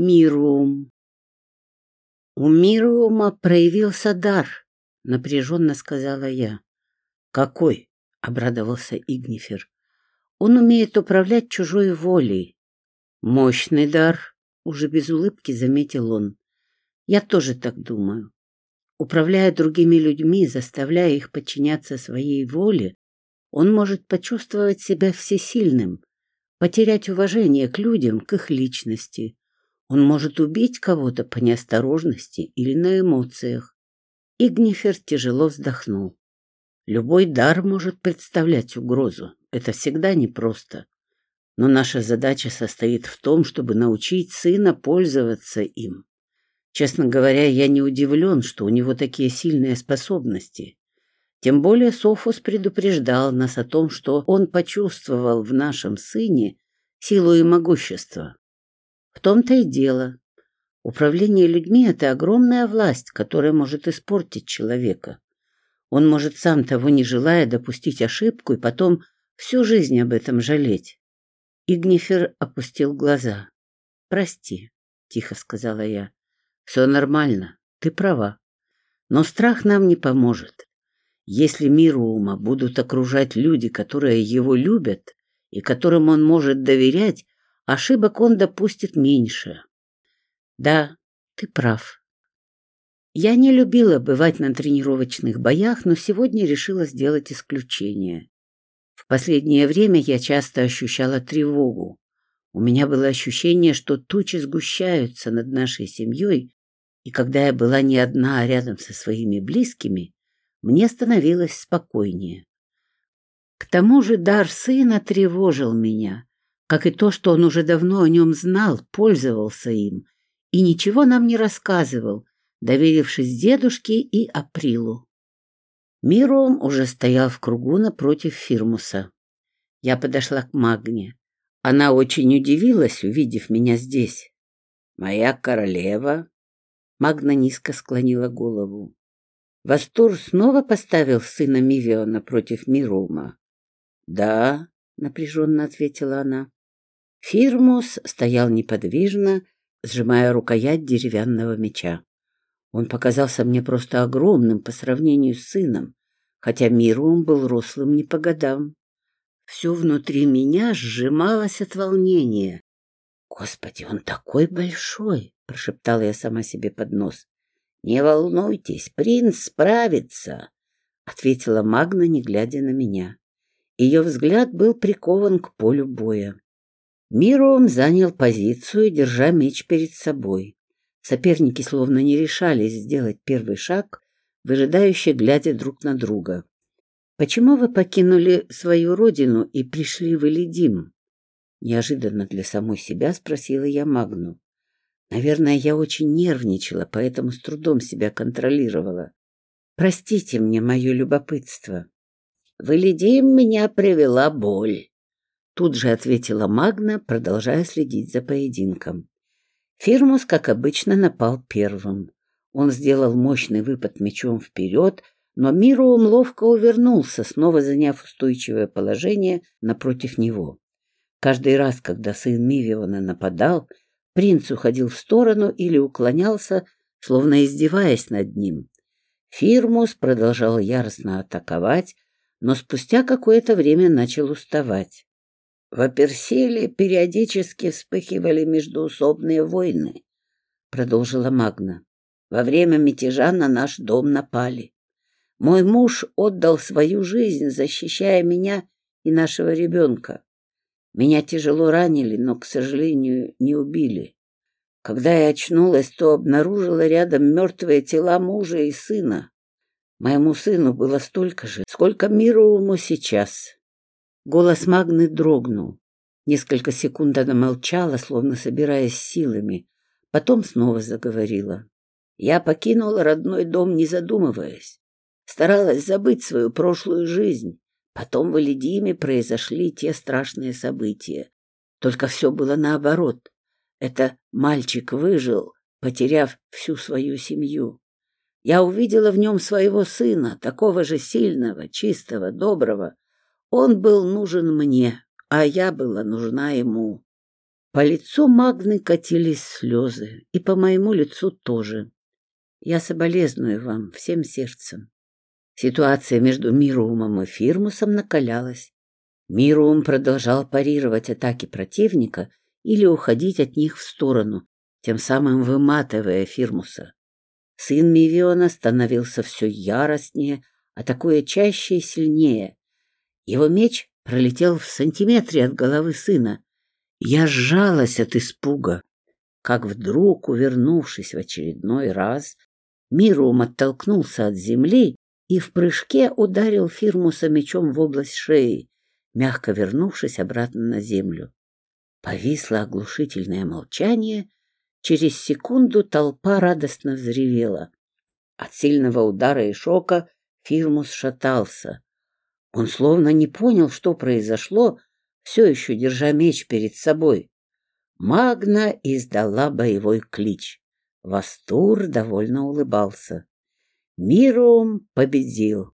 Мирум. У Мирума проявился дар, напряженно сказала я. Какой? обрадовался Игнифер. Он умеет управлять чужой волей. Мощный дар, уже без улыбки заметил он. Я тоже так думаю. Управляя другими людьми, заставляя их подчиняться своей воле, он может почувствовать себя всесильным, потерять уважение к людям, к их личности. Он может убить кого-то по неосторожности или на эмоциях. Игнифер тяжело вздохнул. Любой дар может представлять угрозу. Это всегда непросто. Но наша задача состоит в том, чтобы научить сына пользоваться им. Честно говоря, я не удивлен, что у него такие сильные способности. Тем более Софус предупреждал нас о том, что он почувствовал в нашем сыне силу и могущество. В том-то и дело. Управление людьми — это огромная власть, которая может испортить человека. Он может сам того не желая допустить ошибку и потом всю жизнь об этом жалеть. Игнифер опустил глаза. «Прости», — тихо сказала я. «Все нормально, ты права. Но страх нам не поможет. Если мир ума будут окружать люди, которые его любят и которым он может доверять, ошибок он допустит меньше. Да, ты прав. Я не любила бывать на тренировочных боях, но сегодня решила сделать исключение. В последнее время я часто ощущала тревогу. У меня было ощущение, что тучи сгущаются над нашей семьей, и когда я была не одна, а рядом со своими близкими, мне становилось спокойнее. К тому же дар сына тревожил меня, как и то, что он уже давно о нем знал, пользовался им и ничего нам не рассказывал, доверившись дедушке и Априлу. Миром уже стоял в кругу напротив Фирмуса. Я подошла к Магне. Она очень удивилась, увидев меня здесь. «Моя королева?» Магна низко склонила голову. Вастур снова поставил сына Мивиона против Мирума. «Да», — напряженно ответила она. Фирмус стоял неподвижно, сжимая рукоять деревянного меча. Он показался мне просто огромным по сравнению с сыном, хотя Мирум был рослым не по годам. Все внутри меня сжималось от волнения. «Господи, он такой большой!» — прошептала я сама себе под нос. «Не волнуйтесь, принц справится», — ответила Магна, не глядя на меня. Ее взгляд был прикован к полю боя. Миром занял позицию, держа меч перед собой. Соперники словно не решались сделать первый шаг, выжидающе глядя друг на друга. «Почему вы покинули свою родину и пришли в Элидим?» Неожиданно для самой себя спросила я Магну. Наверное, я очень нервничала, поэтому с трудом себя контролировала. Простите мне мое любопытство. В Элидим меня привела боль. Тут же ответила Магна, продолжая следить за поединком. Фирмус, как обычно, напал первым. Он сделал мощный выпад мечом вперед, но Мируум ловко увернулся, снова заняв устойчивое положение напротив него. Каждый раз, когда сын Мивиона нападал, Принц уходил в сторону или уклонялся, словно издеваясь над ним. Фирмус продолжал яростно атаковать, но спустя какое-то время начал уставать. В Аперселе периодически вспыхивали междуусобные войны, продолжила Магна. Во время мятежа на наш дом напали. Мой муж отдал свою жизнь, защищая меня и нашего ребенка. Меня тяжело ранили, но, к сожалению, не убили. Когда я очнулась, то обнаружила рядом мертвые тела мужа и сына. Моему сыну было столько же, сколько Мировому сейчас. Голос Магны дрогнул. Несколько секунд она молчала, словно собираясь силами. Потом снова заговорила. Я покинула родной дом, не задумываясь. Старалась забыть свою прошлую жизнь. Потом в Элидиме произошли те страшные события. Только все было наоборот. Это мальчик выжил, потеряв всю свою семью. Я увидела в нем своего сына, такого же сильного, чистого, доброго. Он был нужен мне, а я была нужна ему. По лицу Магны катились слезы, и по моему лицу тоже. Я соболезную вам всем сердцем. Ситуация между Мирумом и Фирмусом накалялась. Мирум продолжал парировать атаки противника или уходить от них в сторону, тем самым выматывая Фирмуса. Сын Мивиона становился все яростнее, атакуя чаще и сильнее. Его меч пролетел в сантиметре от головы сына. Я сжалась от испуга, как вдруг, увернувшись в очередной раз, Мирум оттолкнулся от земли и в прыжке ударил Фирмуса мечом в область шеи, мягко вернувшись обратно на землю. Повисло оглушительное молчание, через секунду толпа радостно взревела. От сильного удара и шока Фирмус шатался. Он словно не понял, что произошло, все еще держа меч перед собой. Магна издала боевой клич. Вастур довольно улыбался. Мирум победил.